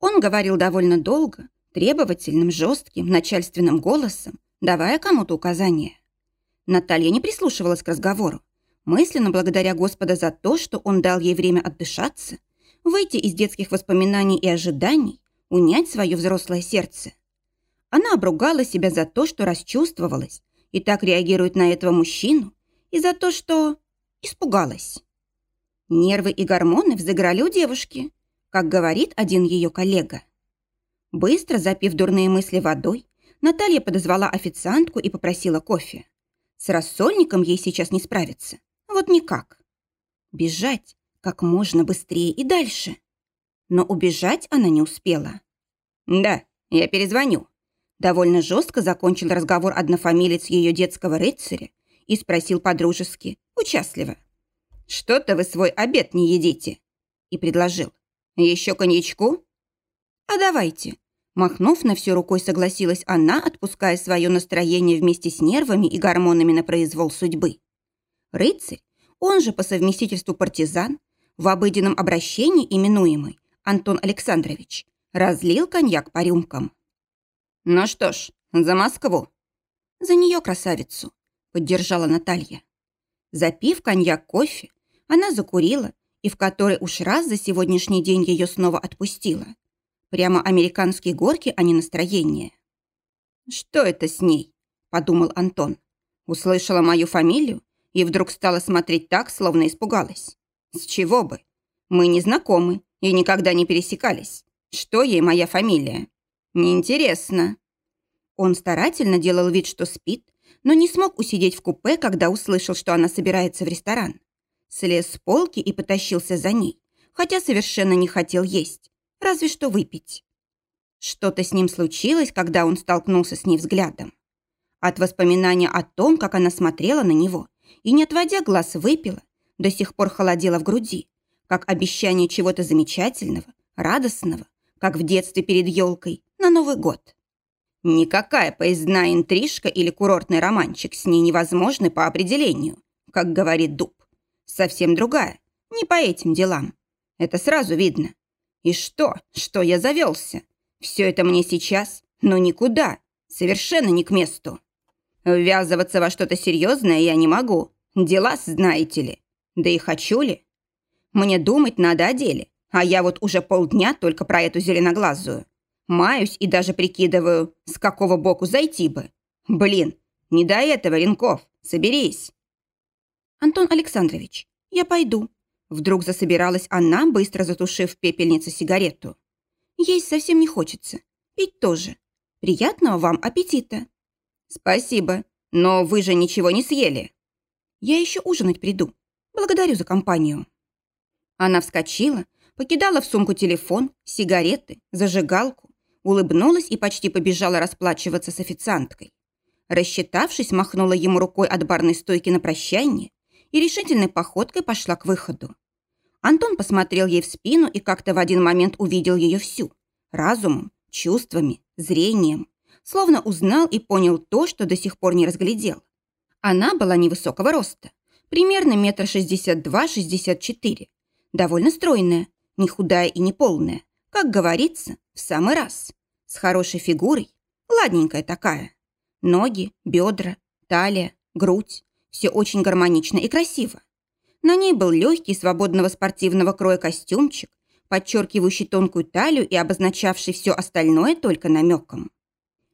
Он говорил довольно долго, требовательным, жестким, начальственным голосом, давая кому-то указания. Наталья не прислушивалась к разговору, мысленно благодаря Господа за то, что он дал ей время отдышаться, выйти из детских воспоминаний и ожиданий, унять свое взрослое сердце. Она обругала себя за то, что расчувствовалась и так реагирует на этого мужчину, и за то, что испугалась. Нервы и гормоны взыграли у девушки, как говорит один ее коллега. Быстро запив дурные мысли водой, Наталья подозвала официантку и попросила кофе. С рассольником ей сейчас не справиться. Вот никак. Бежать как можно быстрее и дальше. Но убежать она не успела. «Да, я перезвоню». Довольно жестко закончил разговор однофамилец ее детского рыцаря и спросил подружески, участливо. «Что-то вы свой обед не едите?» И предложил. «Еще коньячку?» «А давайте». Махнув на всю рукой, согласилась она, отпуская свое настроение вместе с нервами и гормонами на произвол судьбы. Рыцарь, он же по совместительству партизан, в обыденном обращении именуемый Антон Александрович, разлил коньяк по рюмкам. «Ну что ж, за Москву!» «За нее, красавицу!» — поддержала Наталья. Запив коньяк кофе, она закурила и в который уж раз за сегодняшний день ее снова отпустила. Прямо американские горки, а не настроение. «Что это с ней?» – подумал Антон. Услышала мою фамилию и вдруг стала смотреть так, словно испугалась. «С чего бы? Мы не знакомы и никогда не пересекались. Что ей моя фамилия? Неинтересно». Он старательно делал вид, что спит, но не смог усидеть в купе, когда услышал, что она собирается в ресторан. Слез с полки и потащился за ней, хотя совершенно не хотел есть, разве что выпить. Что-то с ним случилось, когда он столкнулся с ней взглядом. От воспоминания о том, как она смотрела на него и, не отводя глаз, выпила, до сих пор холодело в груди, как обещание чего-то замечательного, радостного, как в детстве перед елкой на Новый год. Никакая поездная интрижка или курортный романчик с ней невозможны по определению, как говорит Дуб. Совсем другая, не по этим делам. Это сразу видно. И что, что я завелся? Все это мне сейчас, но никуда, совершенно не к месту. Ввязываться во что-то серьезное я не могу. Дела, знаете ли. Да и хочу ли? Мне думать надо о деле, а я вот уже полдня только про эту зеленоглазую. Маюсь и даже прикидываю, с какого боку зайти бы. Блин, не до этого, Ленков, соберись. Антон Александрович, я пойду. Вдруг засобиралась она, быстро затушив в пепельнице сигарету. Есть совсем не хочется. Пить тоже. Приятного вам аппетита. Спасибо, но вы же ничего не съели. Я еще ужинать приду. Благодарю за компанию. Она вскочила, покидала в сумку телефон, сигареты, зажигалку, улыбнулась и почти побежала расплачиваться с официанткой. Рассчитавшись, махнула ему рукой от барной стойки на прощание и решительной походкой пошла к выходу. Антон посмотрел ей в спину и как-то в один момент увидел ее всю. Разумом, чувствами, зрением. Словно узнал и понял то, что до сих пор не разглядел. Она была невысокого роста. Примерно метр шестьдесят два-шестьдесят четыре. Довольно стройная, не худая и не полная. Как говорится, в самый раз. С хорошей фигурой, ладненькая такая. Ноги, бедра, талия, грудь. Все очень гармонично и красиво. На ней был легкий, свободного спортивного кроя костюмчик, подчеркивающий тонкую талию и обозначавший все остальное только намеком.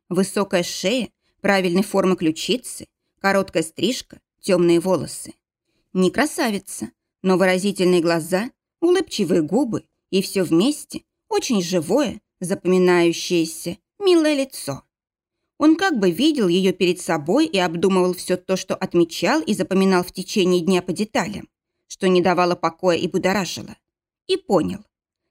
Высокая шея, правильной формы ключицы, короткая стрижка, темные волосы. Не красавица, но выразительные глаза, улыбчивые губы и все вместе очень живое, запоминающееся, милое лицо. Он как бы видел ее перед собой и обдумывал все то, что отмечал и запоминал в течение дня по деталям, что не давало покоя и будоражило. И понял.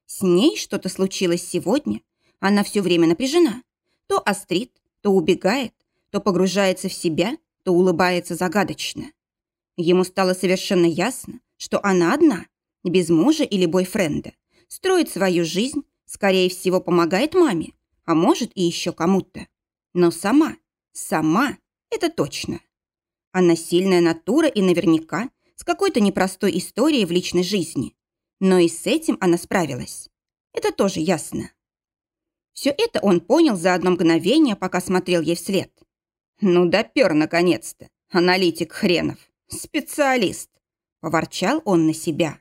С ней что-то случилось сегодня. Она все время напряжена. То острит, то убегает, то погружается в себя, то улыбается загадочно. Ему стало совершенно ясно, что она одна, без мужа или бойфренда, строит свою жизнь, скорее всего, помогает маме, а может и еще кому-то. Но сама, сама, это точно. Она сильная натура и наверняка с какой-то непростой историей в личной жизни. Но и с этим она справилась. Это тоже ясно. Все это он понял за одно мгновение, пока смотрел ей вслед. «Ну, допер, наконец-то! Аналитик хренов! Специалист!» Поворчал он на себя.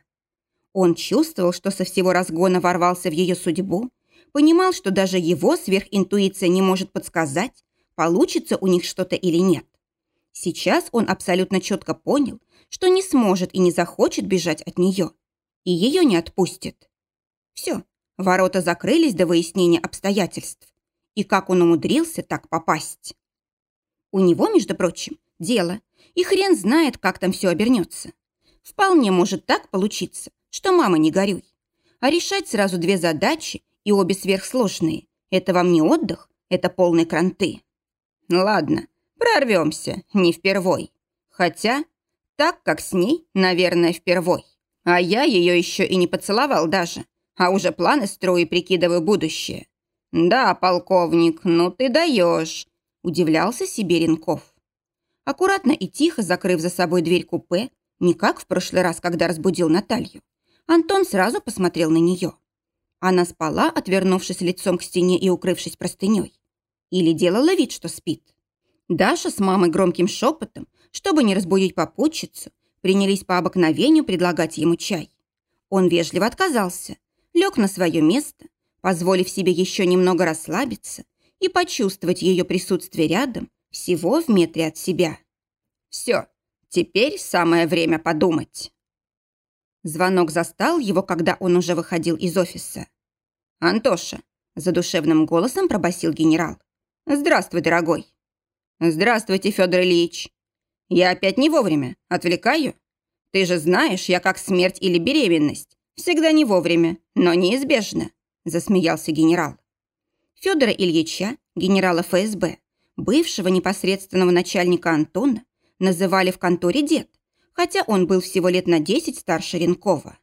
Он чувствовал, что со всего разгона ворвался в ее судьбу, понимал, что даже его сверхинтуиция не может подсказать, получится у них что-то или нет. Сейчас он абсолютно четко понял, что не сможет и не захочет бежать от нее. И ее не отпустит. Все, ворота закрылись до выяснения обстоятельств. И как он умудрился так попасть? У него, между прочим, дело, и хрен знает, как там все обернется. Вполне может так получиться, что мама не горюй. А решать сразу две задачи, и обе сверхсложные, это вам не отдых, это полные кранты. Ладно, прорвемся, не впервой. Хотя, так как с ней, наверное, впервой. А я ее еще и не поцеловал даже, а уже планы строю и прикидываю будущее. Да, полковник, ну ты даешь, удивлялся себе Ренков. Аккуратно и тихо закрыв за собой дверь купе, не как в прошлый раз, когда разбудил Наталью, Антон сразу посмотрел на нее. Она спала, отвернувшись лицом к стене и укрывшись простыней. Или делала вид, что спит. Даша с мамой громким шепотом, чтобы не разбудить попутчицу, принялись по обыкновению предлагать ему чай. Он вежливо отказался, лег на свое место, позволив себе еще немного расслабиться и почувствовать ее присутствие рядом, всего в метре от себя. Все, теперь самое время подумать. Звонок застал его, когда он уже выходил из офиса. «Антоша», – задушевным голосом пробасил генерал. «Здравствуй, дорогой». «Здравствуйте, Федор Ильич». «Я опять не вовремя. Отвлекаю? Ты же знаешь, я как смерть или беременность. Всегда не вовремя, но неизбежно», – засмеялся генерал. Федора Ильича, генерала ФСБ, бывшего непосредственного начальника Антона, называли в конторе дед, хотя он был всего лет на 10 старше Ренкова.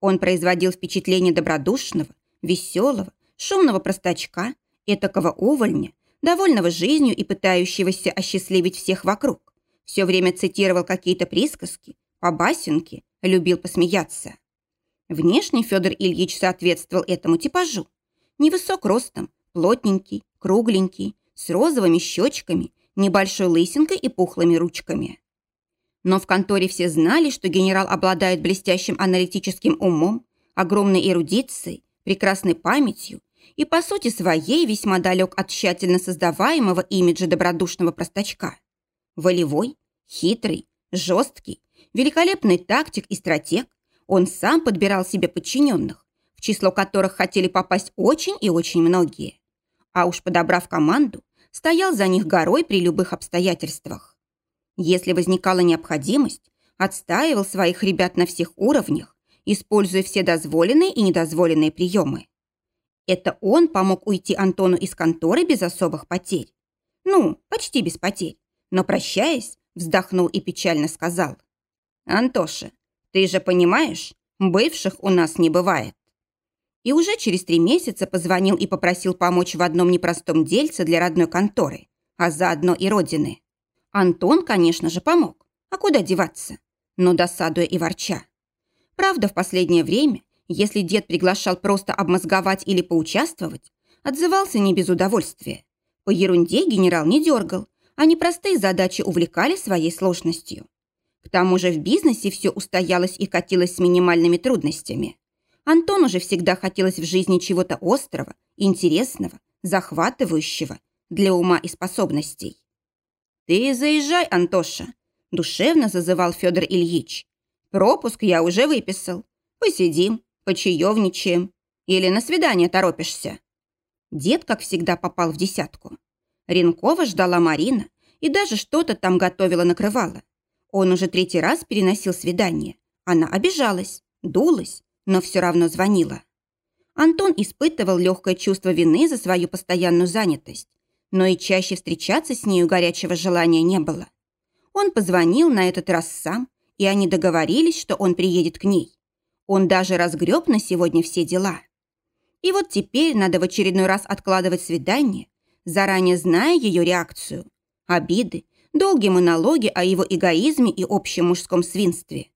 Он производил впечатление добродушного, веселого, шумного простачка, этакого увольня, довольного жизнью и пытающегося осчастливить всех вокруг. Все время цитировал какие-то присказки, побасенки, любил посмеяться. Внешне Федор Ильич соответствовал этому типажу. Невысок ростом, плотненький, кругленький, с розовыми щечками, небольшой лысинкой и пухлыми ручками. Но в конторе все знали, что генерал обладает блестящим аналитическим умом, огромной эрудицией, прекрасной памятью и, по сути своей, весьма далек от тщательно создаваемого имиджа добродушного простачка. Волевой, хитрый, жесткий, великолепный тактик и стратег, он сам подбирал себе подчиненных, в число которых хотели попасть очень и очень многие. А уж подобрав команду, стоял за них горой при любых обстоятельствах. Если возникала необходимость, отстаивал своих ребят на всех уровнях, используя все дозволенные и недозволенные приемы. Это он помог уйти Антону из конторы без особых потерь. Ну, почти без потерь. Но, прощаясь, вздохнул и печально сказал. «Антоша, ты же понимаешь, бывших у нас не бывает». И уже через три месяца позвонил и попросил помочь в одном непростом дельце для родной конторы, а заодно и родины. Антон, конечно же, помог. А куда деваться? Но досадуя и ворча. Правда, в последнее время, если дед приглашал просто обмозговать или поучаствовать, отзывался не без удовольствия. По ерунде генерал не дергал, а непростые задачи увлекали своей сложностью. К тому же в бизнесе все устоялось и катилось с минимальными трудностями. Антону же всегда хотелось в жизни чего-то острого, интересного, захватывающего для ума и способностей. «Ты заезжай, Антоша», – душевно зазывал Федор Ильич. «Пропуск я уже выписал. Посидим, почаевничаем. Или на свидание торопишься?» Дед, как всегда, попал в десятку. Ренкова ждала Марина и даже что-то там готовила-накрывала. Он уже третий раз переносил свидание. Она обижалась, дулась, но все равно звонила. Антон испытывал легкое чувство вины за свою постоянную занятость, но и чаще встречаться с нею горячего желания не было. Он позвонил на этот раз сам, и они договорились, что он приедет к ней. Он даже разгреб на сегодня все дела. И вот теперь надо в очередной раз откладывать свидание, заранее зная ее реакцию. Обиды, долгие монологи о его эгоизме и общем мужском свинстве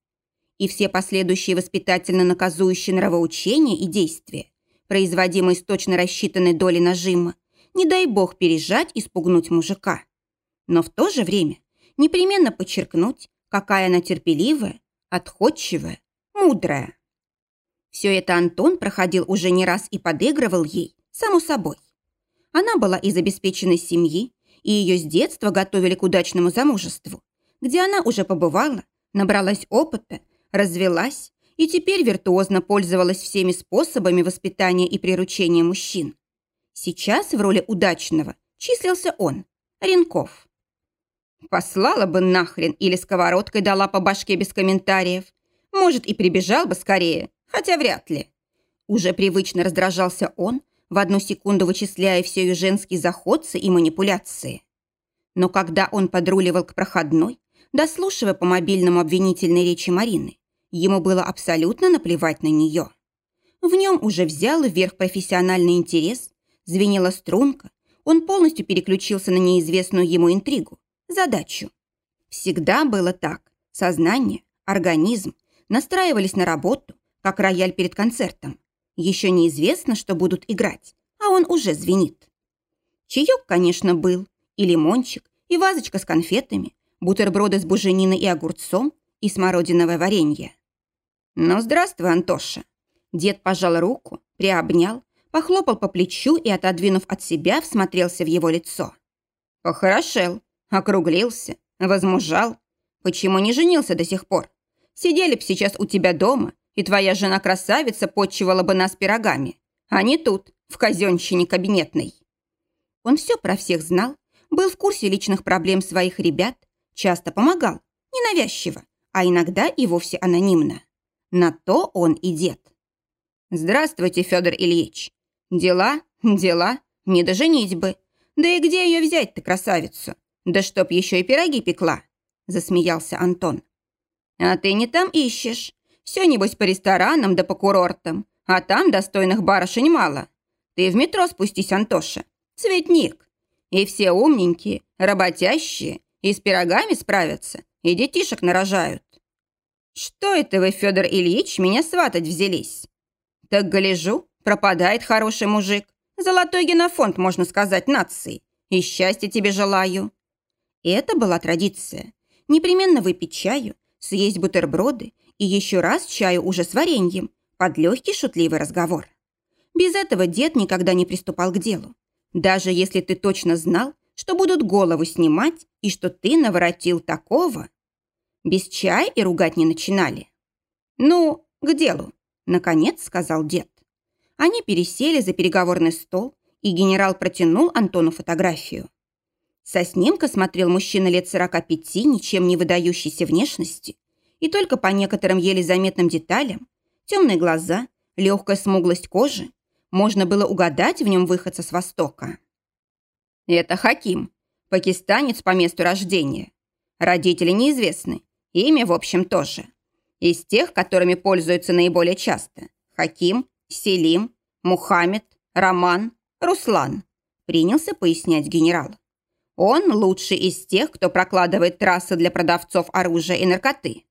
и все последующие воспитательно-наказующие нравоучения и действия производимый с точно рассчитанной долей нажима, не дай бог пережать и спугнуть мужика. Но в то же время непременно подчеркнуть, какая она терпеливая, отходчивая, мудрая. Все это Антон проходил уже не раз и подыгрывал ей, само собой. Она была из обеспеченной семьи, и ее с детства готовили к удачному замужеству, где она уже побывала, набралась опыта, развелась и теперь виртуозно пользовалась всеми способами воспитания и приручения мужчин. Сейчас в роли удачного числился он, Ренков. Послала бы нахрен или сковородкой дала по башке без комментариев. Может, и прибежал бы скорее, хотя вряд ли. Уже привычно раздражался он, в одну секунду вычисляя все ее женские заходцы и манипуляции. Но когда он подруливал к проходной, дослушивая по мобильному обвинительной речи Марины, ему было абсолютно наплевать на нее. В нем уже взял вверх профессиональный интерес, звенела струнка, он полностью переключился на неизвестную ему интригу, задачу. Всегда было так. Сознание, организм настраивались на работу, как рояль перед концертом. Еще неизвестно, что будут играть, а он уже звенит. Чаек, конечно, был, и лимончик, и вазочка с конфетами, бутерброды с бужениной и огурцом, и смородиновое варенье. «Ну, здравствуй, Антоша!» Дед пожал руку, приобнял, похлопал по плечу и, отодвинув от себя, всмотрелся в его лицо. «Похорошел, округлился, возмужал. Почему не женился до сих пор? Сидели б сейчас у тебя дома, и твоя жена-красавица подчивала бы нас пирогами, а не тут, в казенщине кабинетной». Он все про всех знал, был в курсе личных проблем своих ребят, часто помогал, ненавязчиво, а иногда и вовсе анонимно. На то он и дед. «Здравствуйте, Федор Ильич. Дела, дела, не до бы. Да и где ее взять-то, красавицу? Да чтоб еще и пироги пекла!» Засмеялся Антон. «А ты не там ищешь. Все, небось, по ресторанам да по курортам, а там достойных барышень мало. Ты в метро спустись, Антоша. Цветник. И все умненькие, работящие, и с пирогами справятся, и детишек нарожают. Что это вы, Федор Ильич, меня сватать взялись? Так гляжу, пропадает хороший мужик. Золотой генофонд, можно сказать, нации. И счастья тебе желаю. Это была традиция. Непременно выпить чаю, съесть бутерброды и еще раз чаю уже с вареньем, под легкий шутливый разговор. Без этого дед никогда не приступал к делу. Даже если ты точно знал, что будут голову снимать и что ты наворотил такого. Без чая и ругать не начинали. «Ну, к делу», — наконец сказал дед. Они пересели за переговорный стол, и генерал протянул Антону фотографию. Со снимка смотрел мужчина лет 45, ничем не выдающейся внешности, и только по некоторым еле заметным деталям, темные глаза, легкая смуглость кожи, можно было угадать в нем выходца с Востока. Это Хаким, пакистанец по месту рождения. Родители неизвестны, имя, в общем, тоже. Из тех, которыми пользуются наиболее часто. Хаким, Селим, Мухаммед, Роман, Руслан, принялся пояснять генерал. Он лучший из тех, кто прокладывает трассы для продавцов оружия и наркоты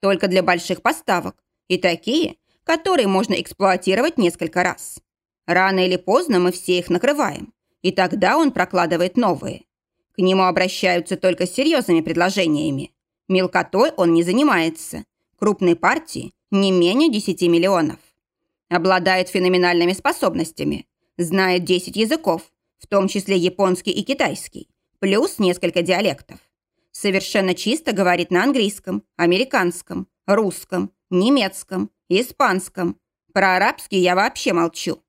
только для больших поставок, и такие, которые можно эксплуатировать несколько раз. Рано или поздно мы все их накрываем, и тогда он прокладывает новые. К нему обращаются только с серьезными предложениями. Мелкотой он не занимается. Крупные партии не менее 10 миллионов. Обладает феноменальными способностями. Знает 10 языков, в том числе японский и китайский, плюс несколько диалектов. Совершенно чисто говорит на английском, американском, русском, немецком, испанском. Про арабский я вообще молчу.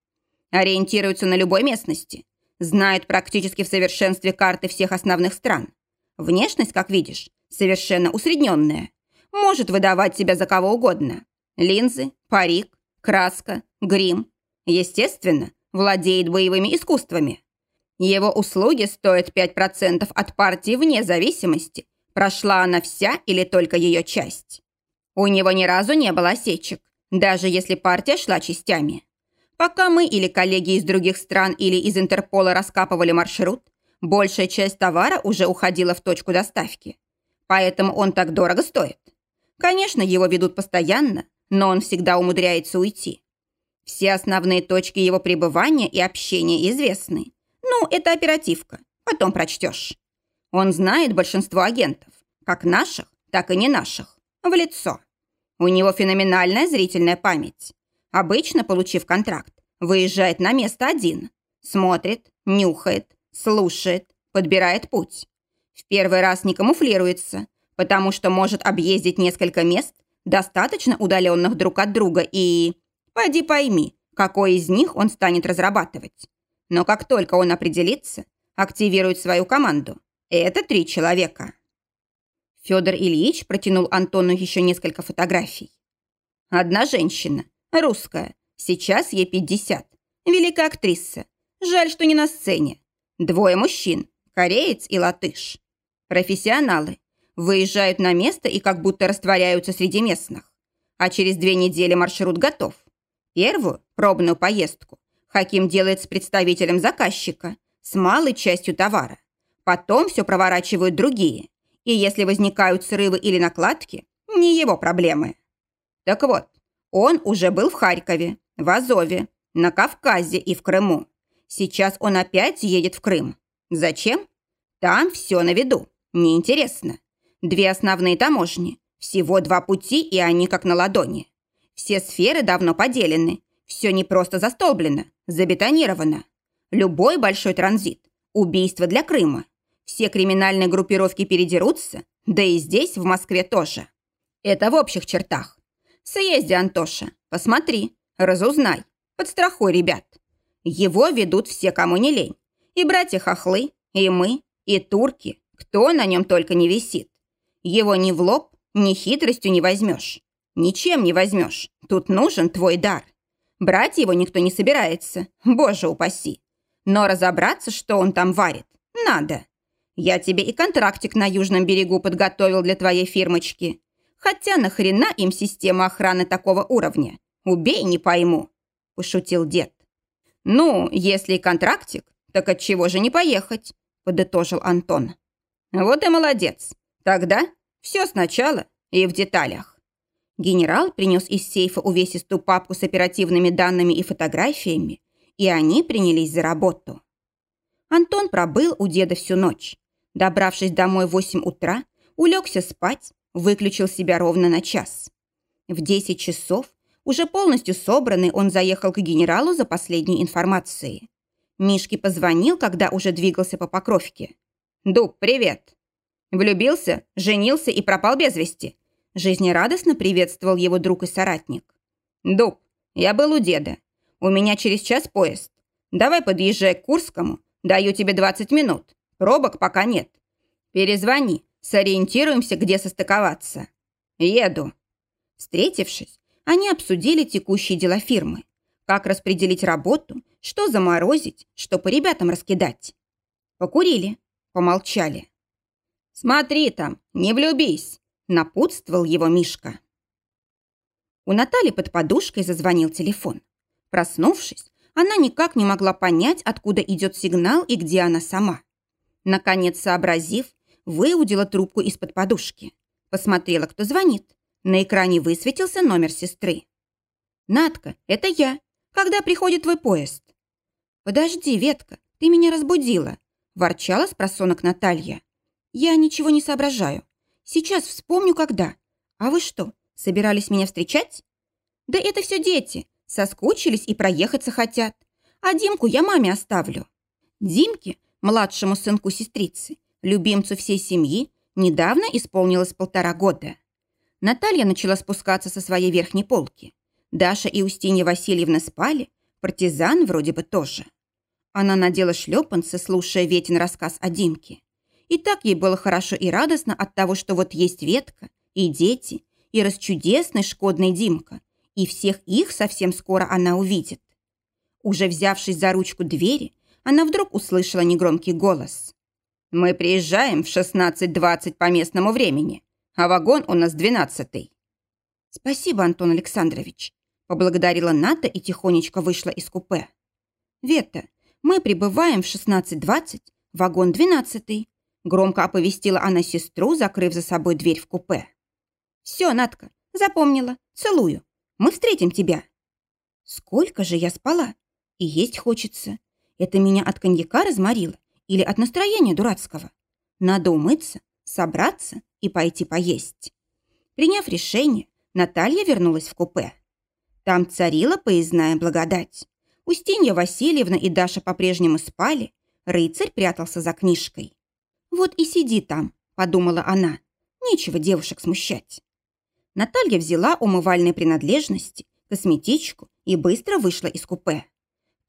Ориентируется на любой местности. Знает практически в совершенстве карты всех основных стран. Внешность, как видишь, совершенно усредненная. Может выдавать себя за кого угодно. Линзы, парик, краска, грим. Естественно, владеет боевыми искусствами. Его услуги стоят 5% от партии вне зависимости, прошла она вся или только ее часть. У него ни разу не было осечек, даже если партия шла частями. Пока мы или коллеги из других стран или из Интерпола раскапывали маршрут, большая часть товара уже уходила в точку доставки. Поэтому он так дорого стоит. Конечно, его ведут постоянно, но он всегда умудряется уйти. Все основные точки его пребывания и общения известны. Ну, это оперативка. Потом прочтешь. Он знает большинство агентов. Как наших, так и не наших. В лицо. У него феноменальная зрительная память. Обычно, получив контракт, выезжает на место один. Смотрит, нюхает, слушает, подбирает путь. В первый раз не камуфлируется, потому что может объездить несколько мест, достаточно удаленных друг от друга, и... Пойди пойми, какой из них он станет разрабатывать. Но как только он определится, активирует свою команду. Это три человека. Федор Ильич протянул Антону еще несколько фотографий. Одна женщина, русская, сейчас ей 50, великая актриса. Жаль, что не на сцене. Двое мужчин, кореец и латыш. Профессионалы. Выезжают на место и как будто растворяются среди местных. А через две недели маршрут готов. Первую, пробную поездку, Хаким делает с представителем заказчика, с малой частью товара. Потом все проворачивают другие. И если возникают срывы или накладки, не его проблемы. Так вот, он уже был в Харькове, в Азове, на Кавказе и в Крыму. Сейчас он опять едет в Крым. Зачем? Там все на виду. Неинтересно. Две основные таможни. Всего два пути, и они как на ладони. Все сферы давно поделены. Все не просто застолблено, забетонировано. Любой большой транзит. Убийство для Крыма. Все криминальные группировки передерутся, да и здесь, в Москве тоже. Это в общих чертах. Съезди, Антоша, посмотри, разузнай, подстрахуй ребят. Его ведут все, кому не лень. И братья-хохлы, и мы, и турки, кто на нем только не висит. Его ни в лоб, ни хитростью не возьмешь. Ничем не возьмешь. Тут нужен твой дар. Брать его никто не собирается, боже упаси. Но разобраться, что он там варит, надо. Я тебе и контрактик на южном берегу подготовил для твоей фирмочки. Хотя нахрена им система охраны такого уровня? Убей, не пойму», – пошутил дед. «Ну, если и контрактик, так от чего же не поехать?» – подытожил Антон. «Вот и молодец. Тогда все сначала и в деталях». Генерал принес из сейфа увесистую папку с оперативными данными и фотографиями, и они принялись за работу. Антон пробыл у деда всю ночь. Добравшись домой в 8 утра, улегся спать, выключил себя ровно на час. В 10 часов уже полностью собранный, он заехал к генералу за последней информацией. Мишке позвонил, когда уже двигался по Покровке. «Дуб, привет!» Влюбился, женился и пропал без вести. Жизнерадостно приветствовал его друг и соратник. «Дуб, я был у деда. У меня через час поезд. Давай подъезжай к Курскому. Даю тебе 20 минут. Пробок пока нет. Перезвони, сориентируемся, где состыковаться. Еду». Встретившись, они обсудили текущие дела фирмы. Как распределить работу, что заморозить, что по ребятам раскидать. Покурили, помолчали. «Смотри там, не влюбись!» – напутствовал его Мишка. У Натали под подушкой зазвонил телефон. Проснувшись, она никак не могла понять, откуда идет сигнал и где она сама. Наконец, сообразив, выудила трубку из-под подушки. Посмотрела, кто звонит. На экране высветился номер сестры. «Натка, это я. Когда приходит твой поезд?» «Подожди, Ветка, ты меня разбудила», – ворчала с просонок Наталья. «Я ничего не соображаю. Сейчас вспомню, когда. А вы что, собирались меня встречать?» «Да это все дети. Соскучились и проехаться хотят. А Димку я маме оставлю». Димке, младшему сынку сестрицы, любимцу всей семьи, недавно исполнилось полтора года. Наталья начала спускаться со своей верхней полки. Даша и Устинья Васильевна спали, партизан вроде бы тоже. Она надела шлепанцы, слушая Ветин рассказ о Димке. И так ей было хорошо и радостно от того, что вот есть Ветка, и дети, и расчудесный шкодный Димка, и всех их совсем скоро она увидит. Уже взявшись за ручку двери, она вдруг услышала негромкий голос. «Мы приезжаем в 16.20 по местному времени а вагон у нас двенадцатый». «Спасибо, Антон Александрович», – поблагодарила Ната и тихонечко вышла из купе. «Вета, мы прибываем в 16.20, вагон двенадцатый», – громко оповестила она сестру, закрыв за собой дверь в купе. «Все, Натка, запомнила, целую. Мы встретим тебя». Сколько же я спала? И есть хочется. Это меня от коньяка разморило или от настроения дурацкого? Надо умыться, собраться и пойти поесть. Приняв решение, Наталья вернулась в купе. Там царила поездная благодать. Устинья Васильевна и Даша по-прежнему спали, рыцарь прятался за книжкой. «Вот и сиди там», — подумала она. «Нечего девушек смущать». Наталья взяла умывальные принадлежности, косметичку и быстро вышла из купе.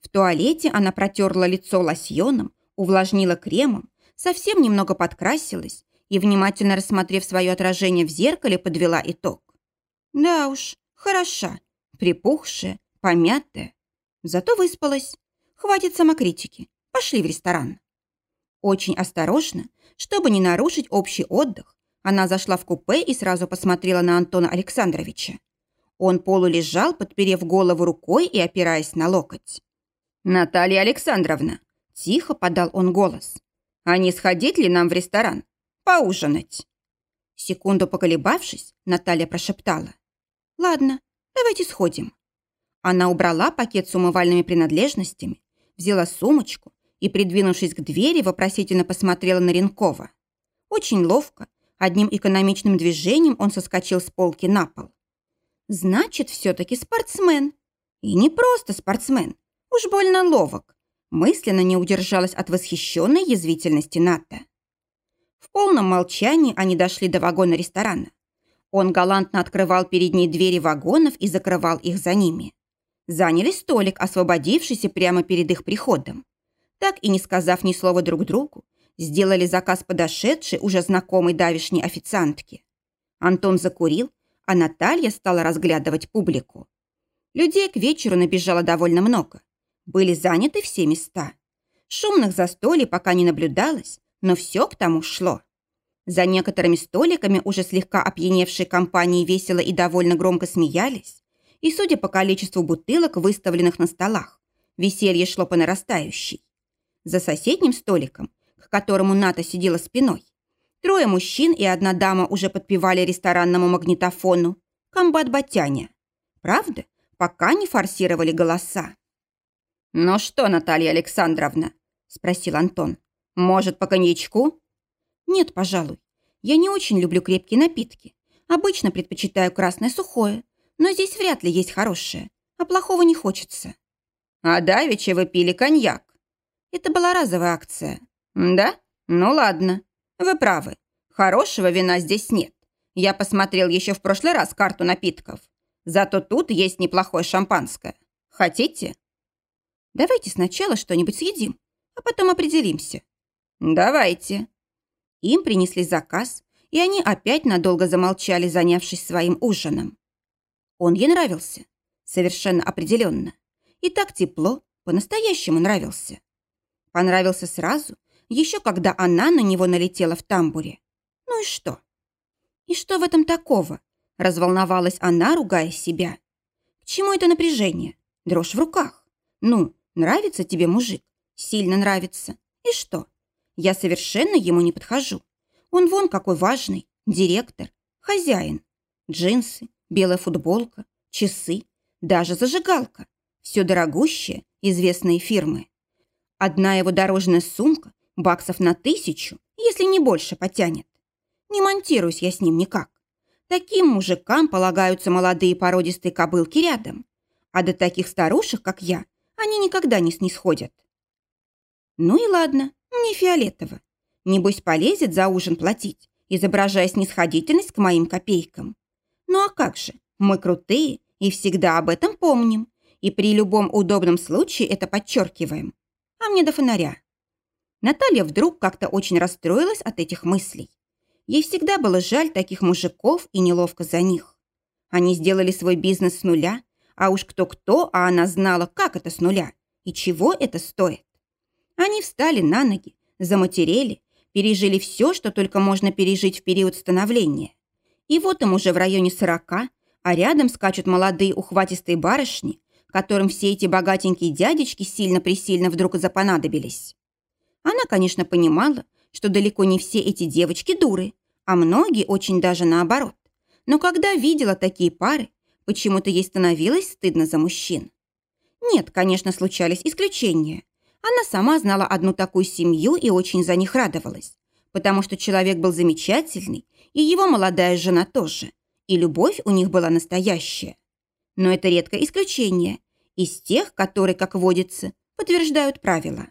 В туалете она протерла лицо лосьоном, увлажнила кремом, совсем немного подкрасилась и, внимательно рассмотрев свое отражение в зеркале, подвела итог. Да уж, хороша, припухшая, помятая. Зато выспалась. Хватит самокритики. Пошли в ресторан. Очень осторожно, чтобы не нарушить общий отдых, она зашла в купе и сразу посмотрела на Антона Александровича. Он полулежал, подперев голову рукой и опираясь на локоть. «Наталья Александровна!» – тихо подал он голос. «А не сходить ли нам в ресторан? Поужинать?» Секунду поколебавшись, Наталья прошептала. «Ладно, давайте сходим». Она убрала пакет с умывальными принадлежностями, взяла сумочку и, придвинувшись к двери, вопросительно посмотрела на Ренкова. Очень ловко, одним экономичным движением он соскочил с полки на пол. «Значит, все-таки спортсмен. И не просто спортсмен, уж больно ловок». Мысленно не удержалась от восхищенной язвительности Ната. В полном молчании они дошли до вагона ресторана. Он галантно открывал перед ней двери вагонов и закрывал их за ними. Заняли столик, освободившийся прямо перед их приходом. Так и не сказав ни слова друг другу, сделали заказ подошедшей, уже знакомой давишней официантки. Антон закурил, а Наталья стала разглядывать публику. Людей к вечеру набежало довольно много. Были заняты все места. Шумных застолий пока не наблюдалось, но все к тому шло. За некоторыми столиками уже слегка опьяневшие компании весело и довольно громко смеялись, и, судя по количеству бутылок, выставленных на столах, веселье шло по нарастающей. За соседним столиком, к которому Ната сидела спиной, трое мужчин и одна дама уже подпевали ресторанному магнитофону «Комбат Батяня». Правда, пока не форсировали голоса. «Ну что, Наталья Александровна?» – спросил Антон. «Может, по коньячку?» «Нет, пожалуй. Я не очень люблю крепкие напитки. Обычно предпочитаю красное сухое, но здесь вряд ли есть хорошее, а плохого не хочется». «А давеча вы пили коньяк?» «Это была разовая акция». «Да? Ну ладно. Вы правы. Хорошего вина здесь нет. Я посмотрел еще в прошлый раз карту напитков. Зато тут есть неплохое шампанское. Хотите?» «Давайте сначала что-нибудь съедим, а потом определимся». «Давайте», им принесли заказ, и они опять надолго замолчали, занявшись своим ужином. Он ей нравился. Совершенно определенно. И так тепло, по-настоящему нравился. Понравился сразу, еще когда она на него налетела в тамбуре. Ну и что? И что в этом такого? Разволновалась она, ругая себя. К чему это напряжение? Дрожь в руках. Ну, нравится тебе мужик? Сильно нравится. И что? Я совершенно ему не подхожу. Он вон какой важный, директор, хозяин. Джинсы, белая футболка, часы, даже зажигалка. Все дорогущее, известные фирмы. Одна его дорожная сумка баксов на тысячу, если не больше, потянет. Не монтируюсь я с ним никак. Таким мужикам полагаются молодые породистые кобылки рядом. А до таких старушек, как я, они никогда не снисходят. Ну и ладно, мне фиолетово. Небось, полезет за ужин платить, изображая снисходительность к моим копейкам. Ну а как же, мы крутые и всегда об этом помним, и при любом удобном случае это подчеркиваем. А мне до фонаря. Наталья вдруг как-то очень расстроилась от этих мыслей. Ей всегда было жаль таких мужиков и неловко за них. Они сделали свой бизнес с нуля, а уж кто-кто, а она знала, как это с нуля и чего это стоит. Они встали на ноги, заматерели, пережили все, что только можно пережить в период становления. И вот им уже в районе сорока, а рядом скачут молодые ухватистые барышни, которым все эти богатенькие дядечки сильно-пресильно вдруг запонадобились. Она, конечно, понимала, что далеко не все эти девочки дуры, а многие очень даже наоборот. Но когда видела такие пары, почему-то ей становилось стыдно за мужчин. Нет, конечно, случались исключения. Она сама знала одну такую семью и очень за них радовалась, потому что человек был замечательный, и его молодая жена тоже, и любовь у них была настоящая. Но это редкое исключение, из тех, которые, как водится, подтверждают правила.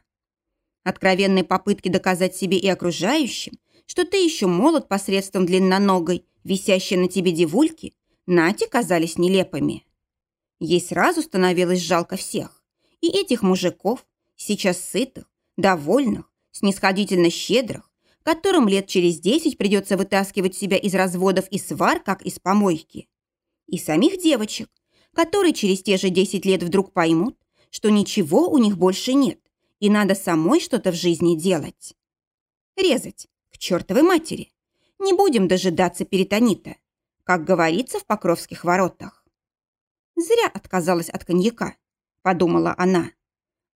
Откровенные попытки доказать себе и окружающим, что ты еще молод посредством длинноногой, висящей на тебе девульки, Нате казались нелепыми. Ей сразу становилось жалко всех. И этих мужиков, сейчас сытых, довольных, снисходительно щедрых, которым лет через десять придется вытаскивать себя из разводов и свар, как из помойки. И самих девочек, которые через те же десять лет вдруг поймут, что ничего у них больше нет, и надо самой что-то в жизни делать. Резать, к чертовой матери. Не будем дожидаться перитонита, как говорится в Покровских воротах. Зря отказалась от коньяка, подумала она.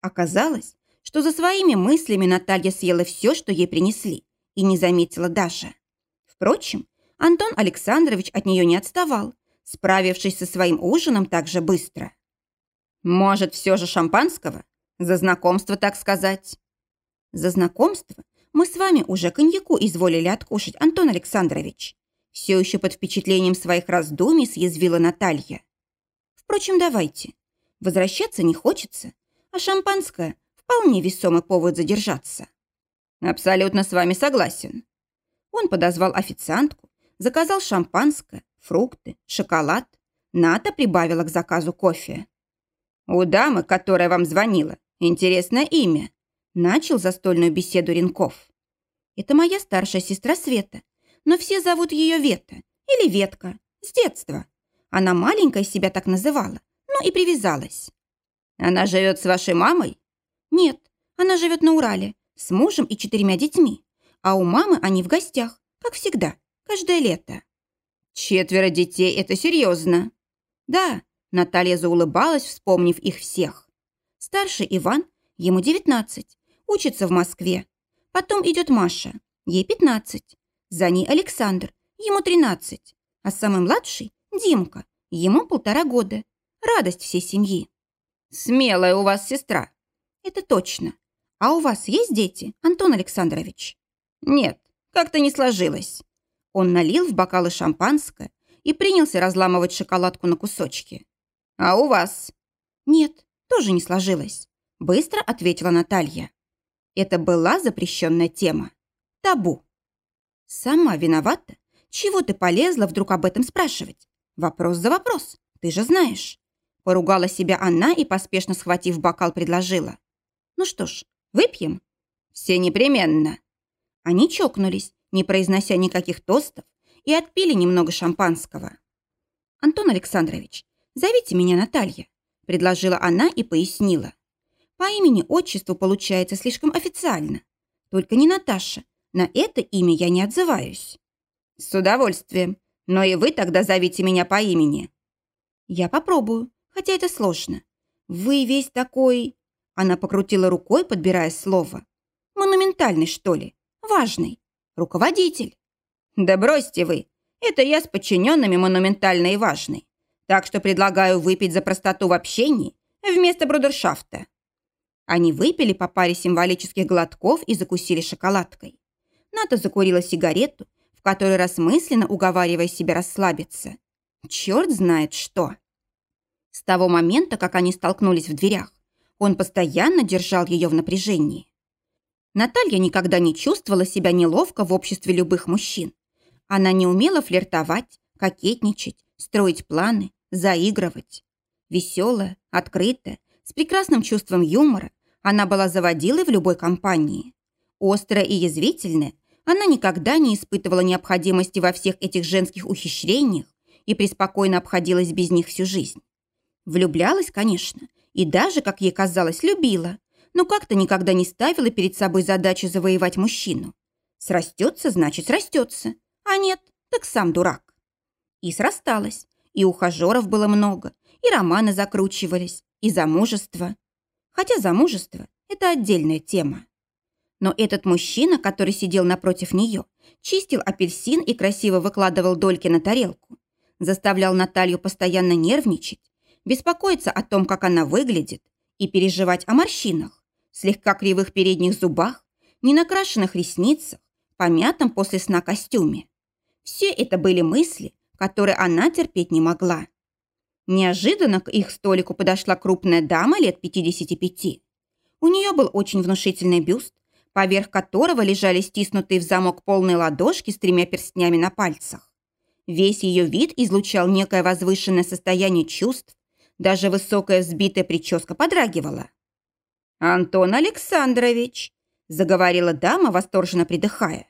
Оказалось, что за своими мыслями Наталья съела все, что ей принесли, и не заметила даже. Впрочем, Антон Александрович от нее не отставал, справившись со своим ужином так же быстро. «Может, все же шампанского? За знакомство, так сказать?» «За знакомство мы с вами уже коньяку изволили откушать, Антон Александрович». Все еще под впечатлением своих раздумий съязвила Наталья. «Впрочем, давайте. Возвращаться не хочется, а шампанское – вполне весомый повод задержаться». «Абсолютно с вами согласен». Он подозвал официантку, заказал шампанское, фрукты, шоколад. Ната прибавила к заказу кофе. «У дамы, которая вам звонила, интересное имя», начал застольную беседу Ренков. «Это моя старшая сестра Света, но все зовут ее Вета или Ветка с детства. Она маленькая себя так называла, ну и привязалась». «Она живет с вашей мамой?» «Нет, она живет на Урале, с мужем и четырьмя детьми, а у мамы они в гостях, как всегда, каждое лето. Четверо детей – это серьезно. Да, Наталья заулыбалась, вспомнив их всех. Старший Иван, ему 19, учится в Москве. Потом идет Маша, ей 15. За ней Александр, ему 13. А самый младший – Димка, ему полтора года. Радость всей семьи. Смелая у вас сестра. Это точно. «А у вас есть дети, Антон Александрович?» «Нет, как-то не сложилось». Он налил в бокалы шампанское и принялся разламывать шоколадку на кусочки. «А у вас?» «Нет, тоже не сложилось», – быстро ответила Наталья. Это была запрещенная тема. Табу. «Сама виновата? Чего ты полезла вдруг об этом спрашивать? Вопрос за вопрос, ты же знаешь». Поругала себя она и, поспешно схватив бокал, предложила. «Ну что ж, Выпьем?» «Все непременно». Они чокнулись, не произнося никаких тостов, и отпили немного шампанского. «Антон Александрович, зовите меня Наталья», – предложила она и пояснила. «По имени-отчеству получается слишком официально. Только не Наташа. На это имя я не отзываюсь». «С удовольствием. Но и вы тогда зовите меня по имени». «Я попробую, хотя это сложно. Вы весь такой...» Она покрутила рукой, подбирая слово. «Монументальный, что ли? Важный. Руководитель». «Да бросьте вы. Это я с подчиненными монументальный и важный. Так что предлагаю выпить за простоту в общении вместо брудершафта». Они выпили по паре символических глотков и закусили шоколадкой. Ната закурила сигарету, в которой раз мысленно уговаривая себя расслабиться. Черт знает что. С того момента, как они столкнулись в дверях, он постоянно держал ее в напряжении. Наталья никогда не чувствовала себя неловко в обществе любых мужчин. Она не умела флиртовать, кокетничать, строить планы, заигрывать. Веселая, открытая, с прекрасным чувством юмора, она была заводилой в любой компании. Острая и язвительная, она никогда не испытывала необходимости во всех этих женских ухищрениях и преспокойно обходилась без них всю жизнь. Влюблялась, конечно, и даже, как ей казалось, любила, но как-то никогда не ставила перед собой задачу завоевать мужчину. Срастется, значит, срастется, а нет, так сам дурак. И срасталась, и ухажеров было много, и романы закручивались, и замужество. Хотя замужество – это отдельная тема. Но этот мужчина, который сидел напротив нее, чистил апельсин и красиво выкладывал дольки на тарелку, заставлял Наталью постоянно нервничать, беспокоиться о том, как она выглядит, и переживать о морщинах, слегка кривых передних зубах, ненакрашенных ресницах, помятом после сна костюме. Все это были мысли, которые она терпеть не могла. Неожиданно к их столику подошла крупная дама лет 55. У нее был очень внушительный бюст, поверх которого лежали стиснутые в замок полные ладошки с тремя перстнями на пальцах. Весь ее вид излучал некое возвышенное состояние чувств, даже высокая взбитая прическа подрагивала. «Антон Александрович», – заговорила дама, восторженно придыхая,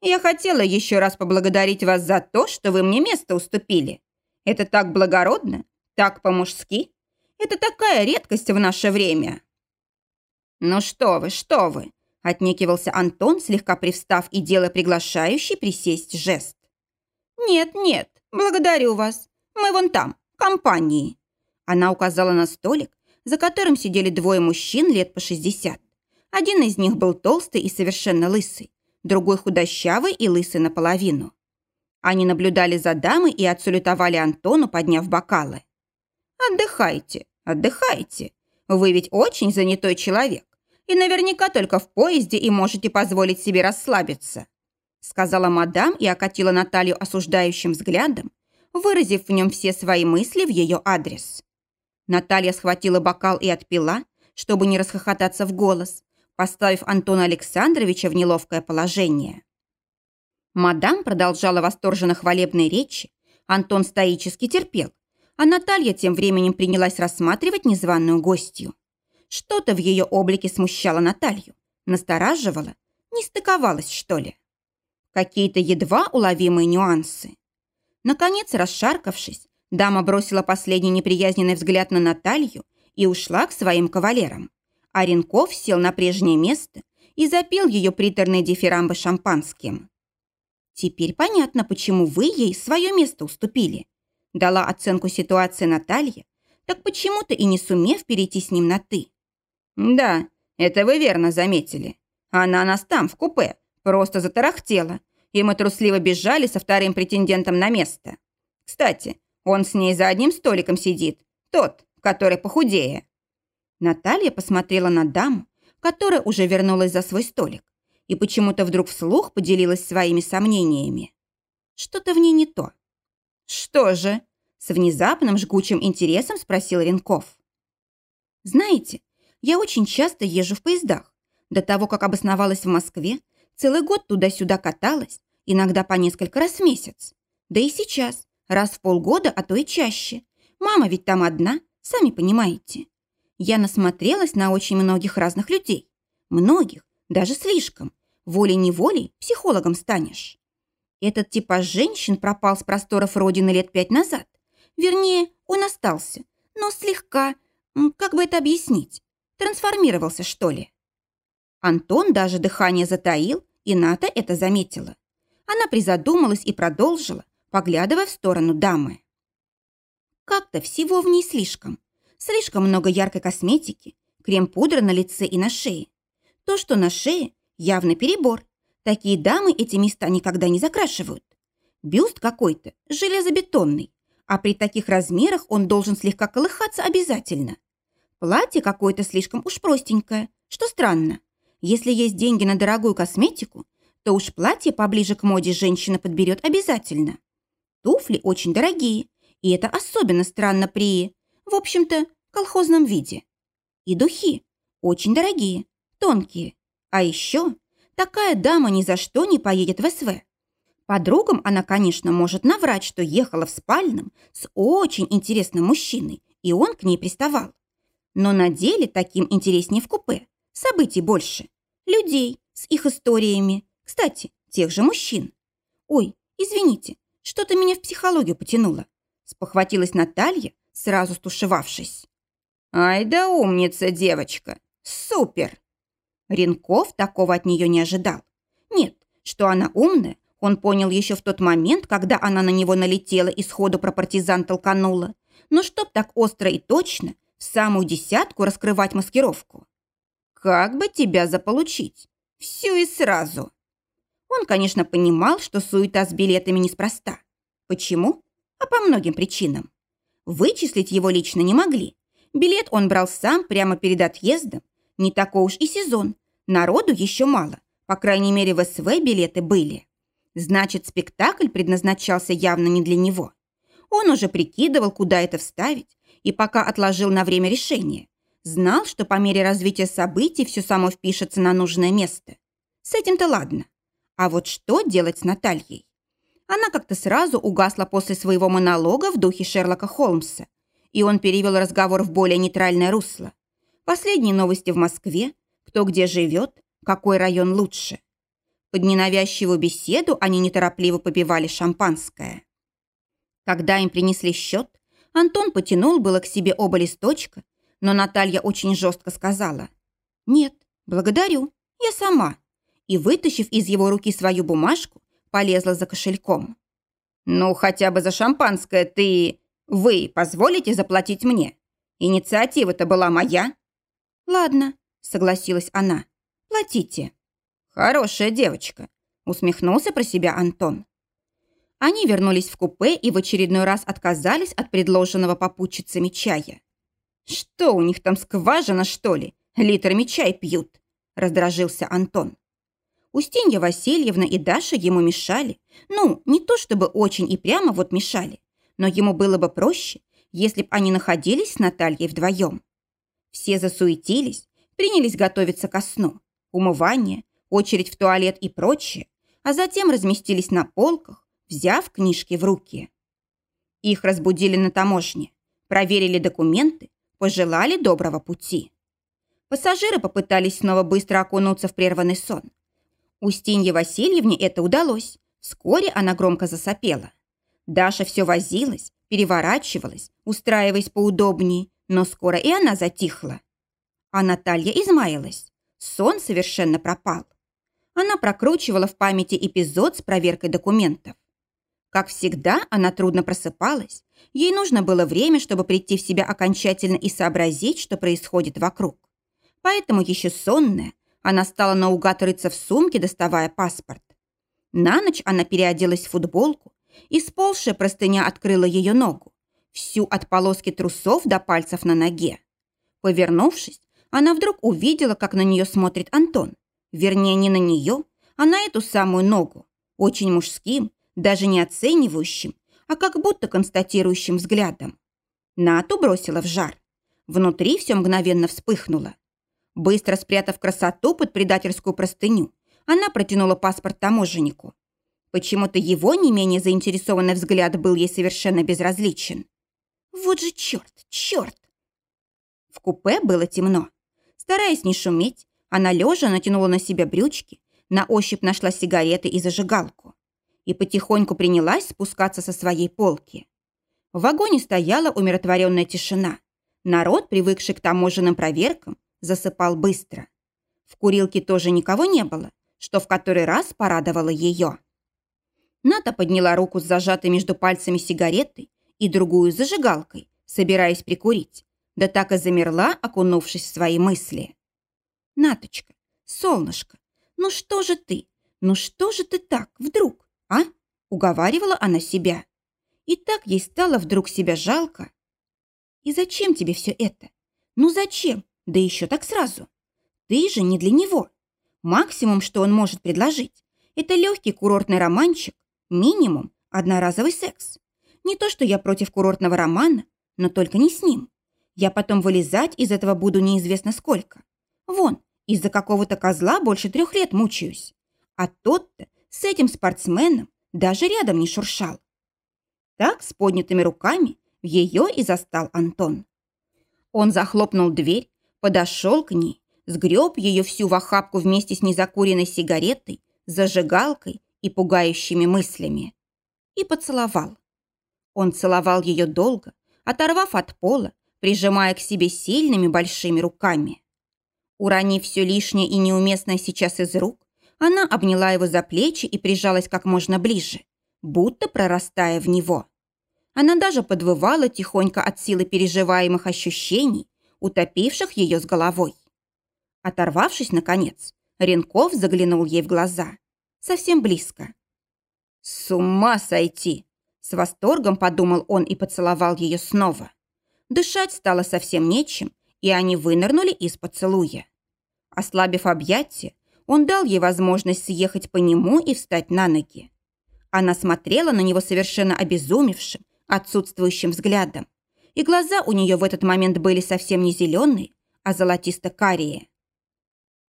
«я хотела еще раз поблагодарить вас за то, что вы мне место уступили. Это так благородно, так по-мужски. Это такая редкость в наше время». «Ну что вы, что вы!» – отнекивался Антон, слегка привстав и делая приглашающий присесть жест. «Нет, нет, благодарю вас. Мы вон там, компании». Она указала на столик, за которым сидели двое мужчин лет по 60. Один из них был толстый и совершенно лысый, другой худощавый и лысый наполовину. Они наблюдали за дамой и отсулютовали Антону, подняв бокалы. «Отдыхайте, отдыхайте. Вы ведь очень занятой человек и наверняка только в поезде и можете позволить себе расслабиться», сказала мадам и окатила Наталью осуждающим взглядом, выразив в нем все свои мысли в ее адрес. Наталья схватила бокал и отпила, чтобы не расхохотаться в голос, поставив Антона Александровича в неловкое положение. Мадам продолжала восторженно хвалебные речи, Антон стоически терпел, а Наталья тем временем принялась рассматривать незваную гостью. Что-то в ее облике смущало Наталью, настораживало, не стыковалось, что ли. Какие-то едва уловимые нюансы. Наконец, расшаркавшись, дама бросила последний неприязненный взгляд на Наталью и ушла к своим кавалерам. А Ренков сел на прежнее место и запил ее приторные дифирамбы шампанским. «Теперь понятно, почему вы ей свое место уступили», дала оценку ситуации Наталья, так почему-то и не сумев перейти с ним на «ты». «Да, это вы верно заметили. Она нас там, в купе, просто затарахтела, и мы трусливо бежали со вторым претендентом на место. Кстати, он с ней за одним столиком сидит, тот, который похудее». Наталья посмотрела на даму, которая уже вернулась за свой столик, и почему-то вдруг вслух поделилась своими сомнениями. Что-то в ней не то. «Что же?» – с внезапным жгучим интересом спросил Ренков. «Знаете, я очень часто езжу в поездах. До того, как обосновалась в Москве, целый год туда-сюда каталась, иногда по несколько раз в месяц. Да и сейчас, раз в полгода, а то и чаще. Мама ведь там одна, сами понимаете. Я насмотрелась на очень многих разных людей. Многих, даже слишком. Волей-неволей психологом станешь. Этот типаж женщин пропал с просторов Родины лет пять назад. Вернее, он остался, но слегка, как бы это объяснить, Трансформировался, что ли? Антон даже дыхание затаил, и Ната это заметила. Она призадумалась и продолжила, поглядывая в сторону дамы. Как-то всего в ней слишком. Слишком много яркой косметики, крем-пудра на лице и на шее. То, что на шее, явно перебор. Такие дамы эти места никогда не закрашивают. Бюст какой-то, железобетонный, а при таких размерах он должен слегка колыхаться обязательно. Платье какое-то слишком уж простенькое, что странно. Если есть деньги на дорогую косметику, то уж платье поближе к моде женщина подберет обязательно. Туфли очень дорогие, и это особенно странно при, в общем-то, колхозном виде. И духи очень дорогие, тонкие. А еще такая дама ни за что не поедет в СВ. Подругам она, конечно, может наврать, что ехала в спальном с очень интересным мужчиной, и он к ней приставал. Но на деле таким интереснее в купе. Событий больше. Людей с их историями. Кстати, тех же мужчин. Ой, извините, что-то меня в психологию потянуло. Спохватилась Наталья, сразу стушевавшись. Ай да умница девочка. Супер. Ренков такого от нее не ожидал. Нет, что она умная, он понял еще в тот момент, когда она на него налетела и сходу про партизан толканула. Но чтоб так остро и точно, в самую десятку раскрывать маскировку. Как бы тебя заполучить? Все и сразу. Он, конечно, понимал, что суета с билетами неспроста. Почему? А по многим причинам. Вычислить его лично не могли. Билет он брал сам прямо перед отъездом. Не такой уж и сезон. Народу еще мало. По крайней мере, в СВ билеты были. Значит, спектакль предназначался явно не для него. Он уже прикидывал, куда это вставить, и пока отложил на время решение. Знал, что по мере развития событий все само впишется на нужное место. С этим-то ладно. А вот что делать с Натальей? Она как-то сразу угасла после своего монолога в духе Шерлока Холмса, и он перевел разговор в более нейтральное русло. Последние новости в Москве, кто где живет, какой район лучше. Под ненавязчивую беседу они неторопливо попивали шампанское. Когда им принесли счет, Антон потянул было к себе оба листочка, но Наталья очень жестко сказала «Нет, благодарю, я сама». И, вытащив из его руки свою бумажку, полезла за кошельком. «Ну, хотя бы за шампанское ты... Вы позволите заплатить мне? Инициатива-то была моя». «Ладно», — согласилась она. «Платите». «Хорошая девочка», — усмехнулся про себя Антон. Они вернулись в купе и в очередной раз отказались от предложенного попутчицами чая. «Что у них там, скважина, что ли? Литрами чай пьют», — раздражился Антон. Устинья Васильевна и Даша ему мешали. Ну, не то чтобы очень и прямо вот мешали, но ему было бы проще, если бы они находились с Натальей вдвоем. Все засуетились, принялись готовиться ко сну. Умывание, очередь в туалет и прочее, а затем разместились на полках, взяв книжки в руки. Их разбудили на таможне, проверили документы, пожелали доброго пути. Пассажиры попытались снова быстро окунуться в прерванный сон, Устинье Васильевне это удалось. Вскоре она громко засопела. Даша все возилась, переворачивалась, устраиваясь поудобнее, но скоро и она затихла. А Наталья измаялась. Сон совершенно пропал. Она прокручивала в памяти эпизод с проверкой документов. Как всегда, она трудно просыпалась. Ей нужно было время, чтобы прийти в себя окончательно и сообразить, что происходит вокруг. Поэтому еще сонная, она стала наугад рыться в сумке, доставая паспорт. На ночь она переоделась в футболку, и сползшая простыня открыла ее ногу, всю от полоски трусов до пальцев на ноге. Повернувшись, она вдруг увидела, как на нее смотрит Антон. Вернее, не на нее, а на эту самую ногу, очень мужским, даже не оценивающим, а как будто констатирующим взглядом. Нату бросила в жар. Внутри все мгновенно вспыхнуло. Быстро спрятав красоту под предательскую простыню, она протянула паспорт таможеннику. Почему-то его не менее заинтересованный взгляд был ей совершенно безразличен. Вот же черт, черт! В купе было темно. Стараясь не шуметь, она лежа натянула на себя брючки, на ощупь нашла сигареты и зажигалку и потихоньку принялась спускаться со своей полки. В вагоне стояла умиротворенная тишина. Народ, привыкший к таможенным проверкам, засыпал быстро. В курилке тоже никого не было, что в который раз порадовало ее. Ната подняла руку с зажатой между пальцами сигаретой и другую зажигалкой, собираясь прикурить, да так и замерла, окунувшись в свои мысли. «Наточка, солнышко, ну что же ты? Ну что же ты так, вдруг, а?» Уговаривала она себя. И так ей стало вдруг себя жалко. «И зачем тебе все это? Ну зачем? Да еще так сразу. Ты же не для него. Максимум, что он может предложить, это легкий курортный романчик, минимум одноразовый секс. Не то, что я против курортного романа, но только не с ним. Я потом вылезать из этого буду неизвестно сколько. Вон, из-за какого-то козла больше трех лет мучаюсь. А тот-то с этим спортсменом даже рядом не шуршал. Так, с поднятыми руками, ее и застал Антон. Он захлопнул дверь, подошел к ней, сгреб ее всю в охапку вместе с незакуренной сигаретой, зажигалкой и пугающими мыслями. И поцеловал. Он целовал ее долго, оторвав от пола, прижимая к себе сильными большими руками. Уронив все лишнее и неуместное сейчас из рук, она обняла его за плечи и прижалась как можно ближе, будто прорастая в него. Она даже подвывала тихонько от силы переживаемых ощущений, утопивших ее с головой. Оторвавшись, наконец, Ренков заглянул ей в глаза. Совсем близко. «С ума сойти!» С восторгом подумал он и поцеловал ее снова. Дышать стало совсем нечем, и они вынырнули из поцелуя. Ослабив объятия, он дал ей возможность съехать по нему и встать на ноги. Она смотрела на него совершенно обезумевшим, отсутствующим взглядом, и глаза у нее в этот момент были совсем не зеленые, а золотисто-карие.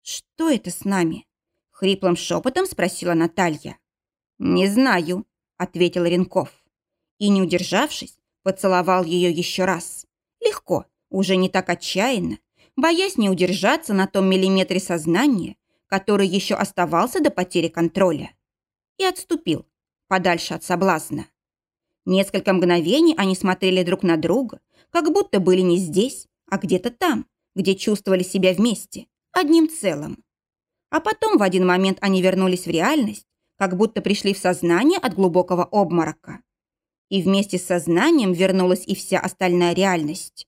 «Что это с нами?» — хриплым шепотом спросила Наталья. «Не знаю», — ответил Ренков. И, не удержавшись, поцеловал ее еще раз. Легко, уже не так отчаянно, боясь не удержаться на том миллиметре сознания, который еще оставался до потери контроля. И отступил, подальше от соблазна. Несколько мгновений они смотрели друг на друга, как будто были не здесь, а где-то там, где чувствовали себя вместе, одним целым. А потом в один момент они вернулись в реальность, как будто пришли в сознание от глубокого обморока. И вместе с сознанием вернулась и вся остальная реальность.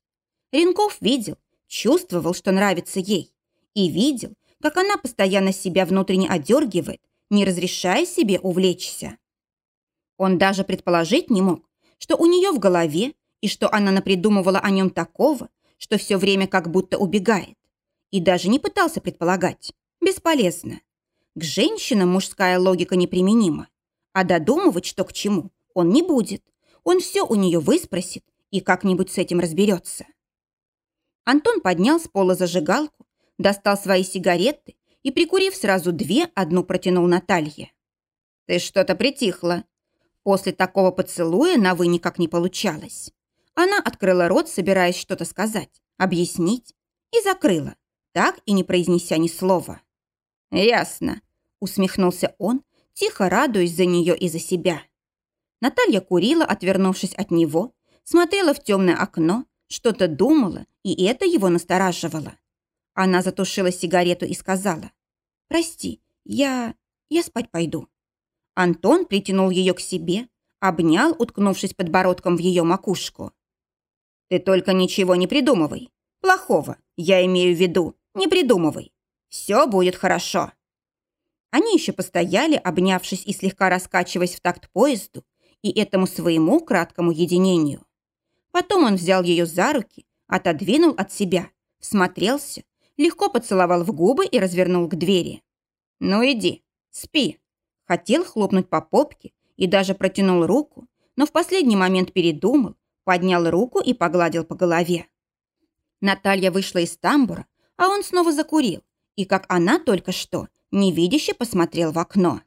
Ренков видел, чувствовал, что нравится ей, и видел, как она постоянно себя внутренне одергивает, не разрешая себе увлечься. Он даже предположить не мог, что у нее в голове и что она напридумывала о нем такого, что все время как будто убегает. И даже не пытался предполагать. Бесполезно. К женщинам мужская логика неприменима. А додумывать, что к чему, он не будет. Он все у нее выспросит и как-нибудь с этим разберется. Антон поднял с пола зажигалку, достал свои сигареты и, прикурив сразу две, одну протянул Наталье. «Ты что-то притихла». После такого поцелуя на «вы» никак не получалось. Она открыла рот, собираясь что-то сказать, объяснить, и закрыла, так и не произнеся ни слова. «Ясно», — усмехнулся он, тихо радуясь за нее и за себя. Наталья курила, отвернувшись от него, смотрела в темное окно, что-то думала, и это его настораживало. Она затушила сигарету и сказала, «Прости, я... я спать пойду». Антон притянул ее к себе, обнял, уткнувшись подбородком в ее макушку. «Ты только ничего не придумывай. Плохого, я имею в виду, не придумывай. Все будет хорошо». Они еще постояли, обнявшись и слегка раскачиваясь в такт поезду и этому своему краткому единению. Потом он взял ее за руки, отодвинул от себя, всмотрелся, легко поцеловал в губы и развернул к двери. «Ну иди, спи». Хотел хлопнуть по попке и даже протянул руку, но в последний момент передумал, поднял руку и погладил по голове. Наталья вышла из тамбура, а он снова закурил, и, как она только что, невидяще посмотрел в окно.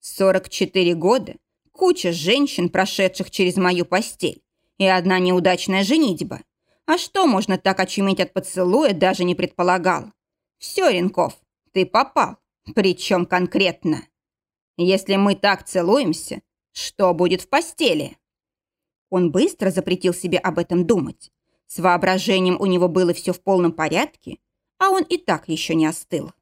«Сорок четыре года, куча женщин, прошедших через мою постель, и одна неудачная женитьба. А что можно так очуметь от поцелуя, даже не предполагал. Все, Ренков, ты попал. Причем конкретно. Если мы так целуемся, что будет в постели? Он быстро запретил себе об этом думать. С воображением у него было все в полном порядке, а он и так еще не остыл.